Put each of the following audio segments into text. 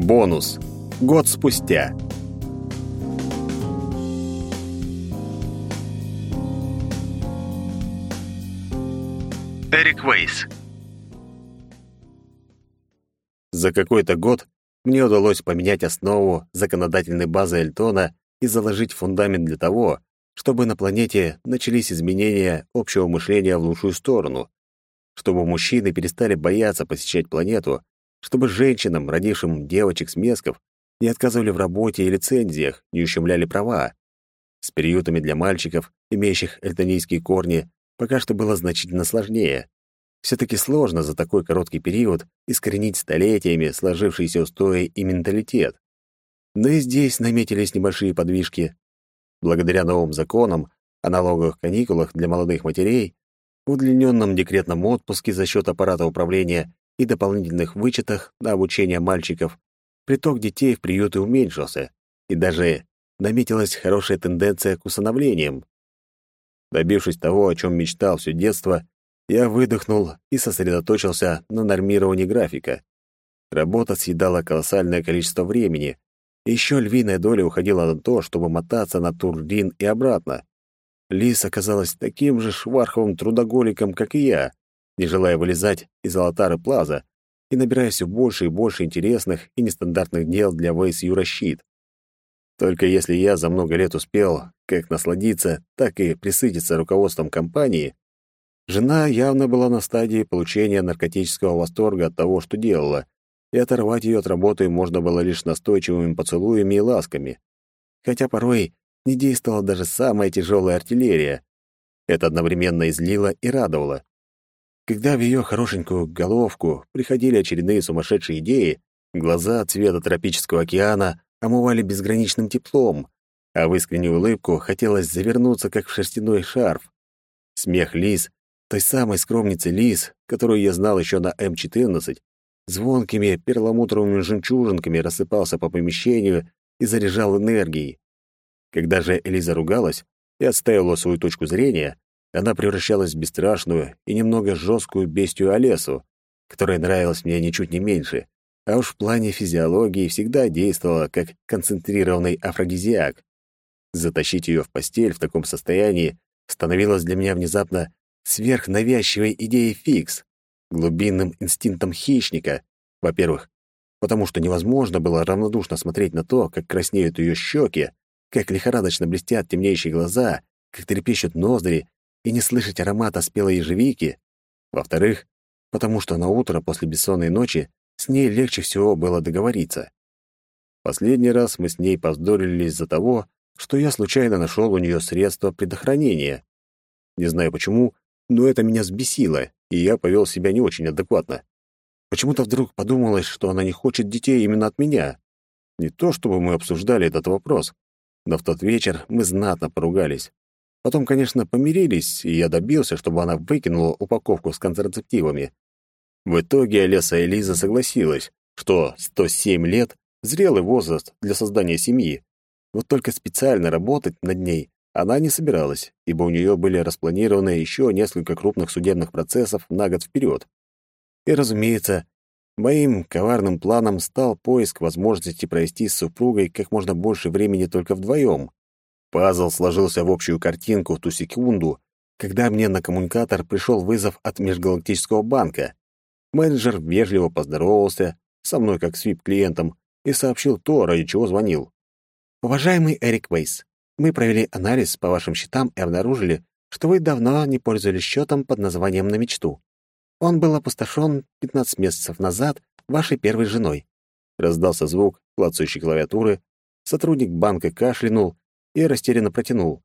Бонус. Год спустя. Эрик Вейс. За какой-то год мне удалось поменять основу законодательной базы Эльтона и заложить фундамент для того, чтобы на планете начались изменения общего мышления в лучшую сторону, чтобы мужчины перестали бояться посещать планету, чтобы женщинам, родившим девочек-смесков, не отказывали в работе и лицензиях, не ущемляли права. С приютами для мальчиков, имеющих эльтонийские корни, пока что было значительно сложнее. Все-таки сложно за такой короткий период искоренить столетиями сложившиеся устои и менталитет. Но и здесь наметились небольшие подвижки. Благодаря новым законам о налоговых каникулах для молодых матерей, удлиненном декретном отпуске за счет аппарата управления и дополнительных вычетах на обучение мальчиков, приток детей в приюты уменьшился, и даже наметилась хорошая тенденция к усыновлениям. Добившись того, о чем мечтал все детство, я выдохнул и сосредоточился на нормировании графика. Работа съедала колоссальное количество времени. Еще львиная доля уходила на то, чтобы мотаться на Турлин и обратно. Лис оказалась таким же шварховым трудоголиком, как и я, не желая вылезать из Алатары Плаза и набирая все больше и больше интересных и нестандартных дел для Вейс Юращит. Только если я за много лет успел как насладиться, так и присытиться руководством компании, жена явно была на стадии получения наркотического восторга от того, что делала, и оторвать ее от работы можно было лишь настойчивыми поцелуями и ласками. Хотя порой не действовала даже самая тяжелая артиллерия. Это одновременно излило и радовало. Когда в ее хорошенькую головку приходили очередные сумасшедшие идеи, глаза цвета тропического океана омывали безграничным теплом, а в искреннюю улыбку хотелось завернуться, как в шерстяной шарф. Смех Лиз, той самой скромницы Лиз, которую я знал еще на М-14, звонкими перламутровыми жемчужинками рассыпался по помещению и заряжал энергией. Когда же Элиза ругалась и отстаивала свою точку зрения, она превращалась в бесстрашную и немного жесткую бестию Олесу, которая нравилась мне ничуть не меньше а уж в плане физиологии всегда действовала как концентрированный афродизиак. Затащить ее в постель в таком состоянии становилось для меня внезапно сверхнавязчивой идеей фикс, глубинным инстинктом хищника, во-первых, потому что невозможно было равнодушно смотреть на то, как краснеют ее щеки, как лихорадочно блестят темнеющие глаза, как трепещут ноздри, и не слышать аромата спелой ежевики. Во-вторых, потому что на утро после бессонной ночи с ней легче всего было договориться. Последний раз мы с ней повздорили из-за того, что я случайно нашел у нее средства предохранения. Не знаю почему, но это меня взбесило, и я повел себя не очень адекватно. Почему-то вдруг подумалось, что она не хочет детей именно от меня. Не то чтобы мы обсуждали этот вопрос, но в тот вечер мы знатно поругались. Потом, конечно, помирились, и я добился, чтобы она выкинула упаковку с контрацептивами. В итоге Олеса Элиза согласилась, что 107 лет — зрелый возраст для создания семьи. Вот только специально работать над ней она не собиралась, ибо у нее были распланированы еще несколько крупных судебных процессов на год вперед. И, разумеется, моим коварным планом стал поиск возможности провести с супругой как можно больше времени только вдвоем. Пазл сложился в общую картинку в ту секунду, когда мне на коммуникатор пришел вызов от Межгалактического банка. Менеджер вежливо поздоровался со мной как с вип-клиентом и сообщил то, ради чего звонил. «Уважаемый Эрик Вейс, мы провели анализ по вашим счетам и обнаружили, что вы давно не пользовались счетом под названием «На мечту». Он был опустошен 15 месяцев назад вашей первой женой». Раздался звук клацающей клавиатуры, сотрудник банка кашлянул и растерянно протянул.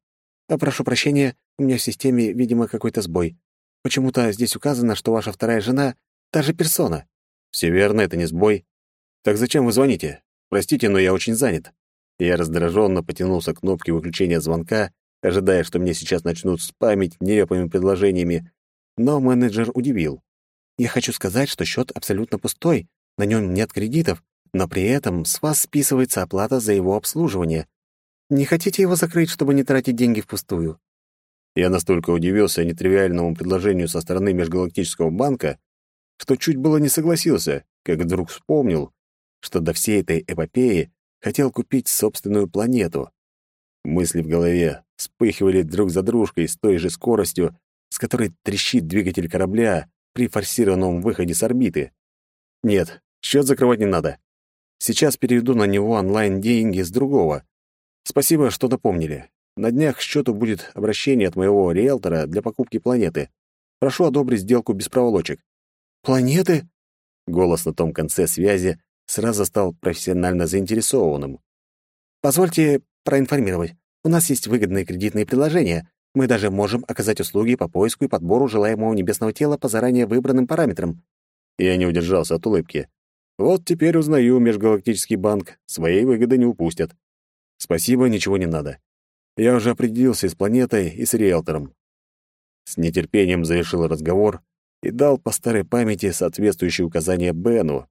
«А прошу прощения, у меня в системе, видимо, какой-то сбой. Почему-то здесь указано, что ваша вторая жена Та же персона. Все верно, это не сбой. Так зачем вы звоните? Простите, но я очень занят. Я раздраженно потянулся к кнопке выключения звонка, ожидая, что мне сейчас начнут спамить нелепыми предложениями, но менеджер удивил. Я хочу сказать, что счет абсолютно пустой, на нем нет кредитов, но при этом с вас списывается оплата за его обслуживание. Не хотите его закрыть, чтобы не тратить деньги впустую? Я настолько удивился нетривиальному предложению со стороны Межгалактического банка, что чуть было не согласился, как вдруг вспомнил, что до всей этой эпопеи хотел купить собственную планету. Мысли в голове вспыхивали друг за дружкой с той же скоростью, с которой трещит двигатель корабля при форсированном выходе с орбиты. Нет, счет закрывать не надо. Сейчас переведу на него онлайн деньги с другого. Спасибо, что напомнили. На днях счету будет обращение от моего риэлтора для покупки планеты. Прошу одобрить сделку без проволочек. Планеты? Голос на том конце связи сразу стал профессионально заинтересованным. Позвольте проинформировать. У нас есть выгодные кредитные предложения. Мы даже можем оказать услуги по поиску и подбору желаемого небесного тела по заранее выбранным параметрам. Я не удержался от улыбки. Вот теперь узнаю межгалактический банк, своей выгоды не упустят. Спасибо, ничего не надо. Я уже определился с планетой и с риэлтором. С нетерпением завершил разговор и дал по старой памяти соответствующие указания Бену.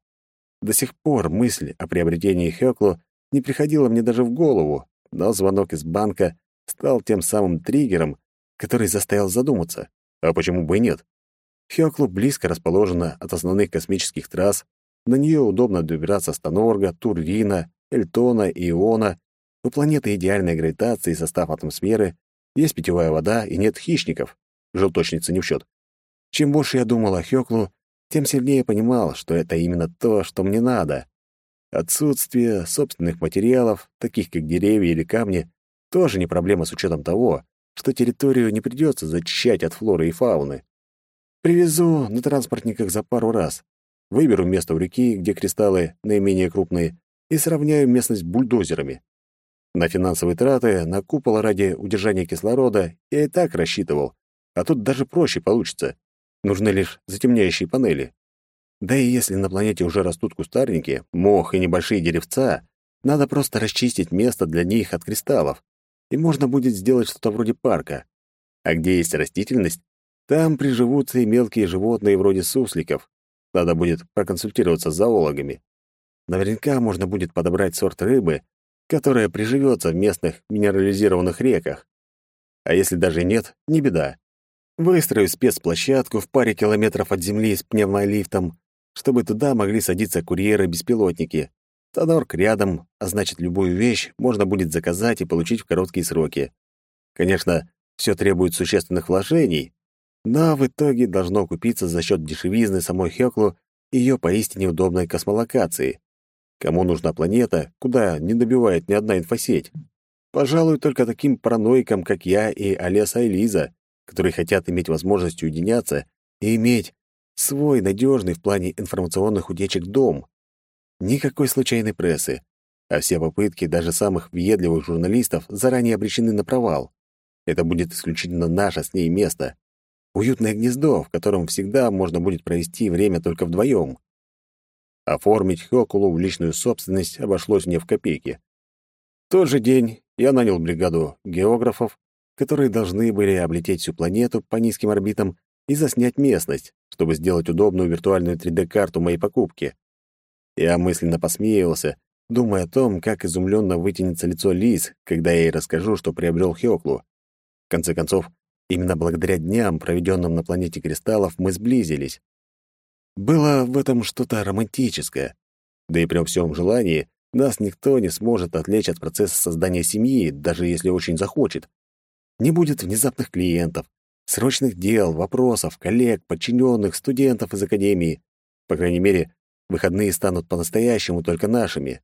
До сих пор мысль о приобретении Хёклу не приходила мне даже в голову, но звонок из банка стал тем самым триггером, который заставил задуматься. А почему бы и нет? Хёклу близко расположена от основных космических трасс, на нее удобно добираться с Тонорга, Турвина, Эльтона Иона. У планеты идеальная гравитация и состав атмосферы, есть питьевая вода и нет хищников. Желточницы не в счет. Чем больше я думал о Хёклу, тем сильнее понимал, что это именно то, что мне надо. Отсутствие собственных материалов, таких как деревья или камни, тоже не проблема с учетом того, что территорию не придется зачищать от флоры и фауны. Привезу на транспортниках за пару раз. Выберу место у реки, где кристаллы наименее крупные, и сравняю местность бульдозерами. На финансовые траты, на купол ради удержания кислорода я и так рассчитывал, а тут даже проще получится. Нужны лишь затемняющие панели. Да и если на планете уже растут кустарники, мох и небольшие деревца, надо просто расчистить место для них от кристаллов, и можно будет сделать что-то вроде парка. А где есть растительность, там приживутся и мелкие животные вроде сусликов. Надо будет проконсультироваться с зоологами. Наверняка можно будет подобрать сорт рыбы, которая приживется в местных минерализированных реках. А если даже нет, не беда. Выстрою спецплощадку в паре километров от земли с пневмолифтом, чтобы туда могли садиться курьеры-беспилотники. Тонорк рядом, а значит, любую вещь можно будет заказать и получить в короткие сроки. Конечно, все требует существенных вложений, но в итоге должно купиться за счет дешевизны самой Хёклу и ее поистине удобной космолокации. Кому нужна планета, куда не добивает ни одна инфосеть? Пожалуй, только таким параноикам, как я и Олеса и Лиза, которые хотят иметь возможность уединяться и иметь свой надежный в плане информационных утечек дом. Никакой случайной прессы, а все попытки даже самых въедливых журналистов заранее обречены на провал. Это будет исключительно наше с ней место. Уютное гнездо, в котором всегда можно будет провести время только вдвоем. Оформить Хёкулу в личную собственность обошлось мне в копейки. В тот же день я нанял бригаду географов, которые должны были облететь всю планету по низким орбитам и заснять местность, чтобы сделать удобную виртуальную 3D-карту моей покупки. Я мысленно посмеивался, думая о том, как изумленно вытянется лицо Лиз, когда я ей расскажу, что приобрел Хёклу. В конце концов, Именно благодаря дням, проведенным на планете кристаллов, мы сблизились. Было в этом что-то романтическое. Да и при всем желании нас никто не сможет отвлечь от процесса создания семьи, даже если очень захочет. Не будет внезапных клиентов, срочных дел, вопросов, коллег, подчиненных, студентов из академии. По крайней мере, выходные станут по-настоящему только нашими.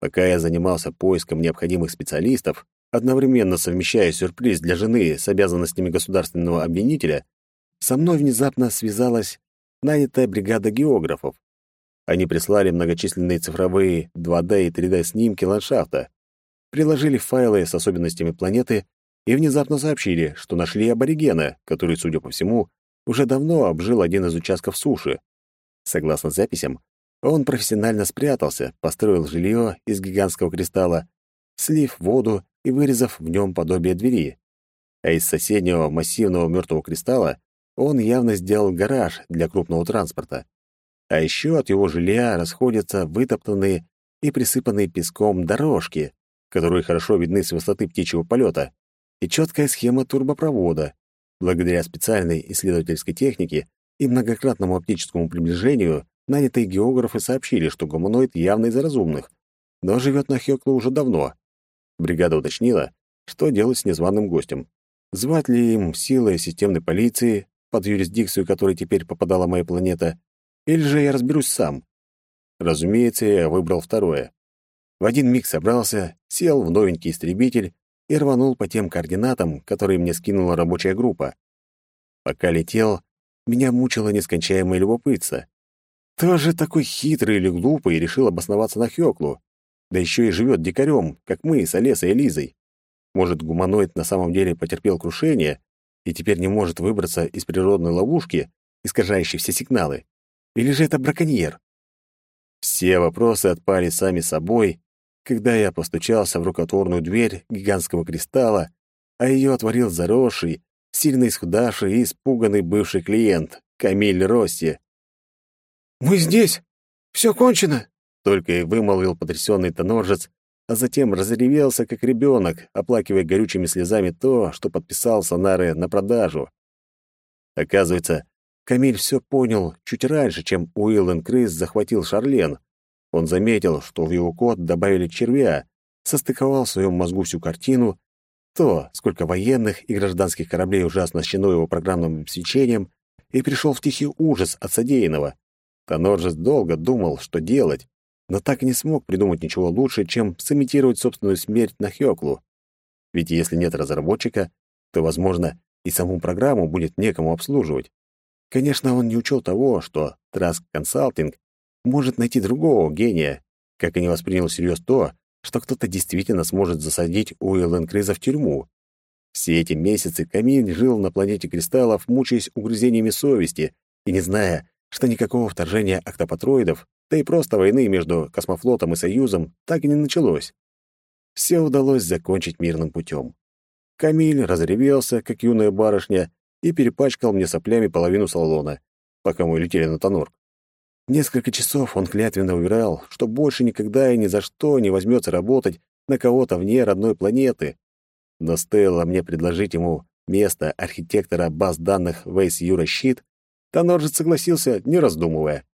Пока я занимался поиском необходимых специалистов, одновременно совмещая сюрприз для жены с обязанностями государственного обвинителя, со мной внезапно связалась нанятая бригада географов. Они прислали многочисленные цифровые 2D и 3D снимки ландшафта, приложили файлы с особенностями планеты и внезапно сообщили, что нашли аборигена, который, судя по всему, уже давно обжил один из участков суши. Согласно записям, он профессионально спрятался, построил жилье из гигантского кристалла, слив воду и вырезав в нем подобие двери. А из соседнего массивного мертвого кристалла он явно сделал гараж для крупного транспорта. А еще от его жилья расходятся вытоптанные и присыпанные песком дорожки, которые хорошо видны с высоты птичьего полета, и четкая схема турбопровода. Благодаря специальной исследовательской технике и многократному оптическому приближению нанятые географы сообщили, что гуманоид явно из разумных, но живет на Хёклу уже давно. Бригада уточнила, что делать с незваным гостем. Звать ли им силы системной полиции, под юрисдикцию которой теперь попадала моя планета, или же я разберусь сам? Разумеется, я выбрал второе. В один миг собрался, сел в новенький истребитель и рванул по тем координатам, которые мне скинула рабочая группа. Пока летел, меня мучило нескончаемое любопытство. Кто же такой хитрый или глупый решил обосноваться на Хёклу? Да еще и живет дикарем, как мы с Олесой и Лизой. Может, гуманоид на самом деле потерпел крушение и теперь не может выбраться из природной ловушки, искажающей все сигналы? Или же это браконьер? Все вопросы отпали сами собой, когда я постучался в рукотворную дверь гигантского кристалла, а ее отворил заросший, сильно исхудавший и испуганный бывший клиент, Камиль Росси. «Мы здесь! Все кончено!» Только и вымолвил потрясенный тоноржец, а затем разревелся, как ребенок, оплакивая горючими слезами то, что подписал Сонары на продажу. Оказывается, Камиль все понял чуть раньше, чем Уиллен Крыс захватил Шарлен. Он заметил, что в его код добавили червя, состыковал в своем мозгу всю картину, то, сколько военных и гражданских кораблей уже оснащено его программным обеспечением, и пришел в тихий ужас от содеянного. Тоноржес долго думал, что делать, но так и не смог придумать ничего лучше, чем сымитировать собственную смерть на Хёклу. Ведь если нет разработчика, то, возможно, и саму программу будет некому обслуживать. Конечно, он не учел того, что Trask Consulting может найти другого гения, как и не воспринял всерьез то, что кто-то действительно сможет засадить Уилла Криза в тюрьму. Все эти месяцы Камиль жил на планете кристаллов, мучаясь угрызениями совести и не зная, что никакого вторжения октопатроидов да и просто войны между космофлотом и Союзом так и не началось. Все удалось закончить мирным путем. Камиль разревелся, как юная барышня, и перепачкал мне соплями половину салона, пока мы летели на Тонорк. Несколько часов он клятвенно уверял, что больше никогда и ни за что не возьмется работать на кого-то вне родной планеты. Но стоило мне предложить ему место архитектора баз данных Вейс Юра Щит, Тоноржец согласился, не раздумывая.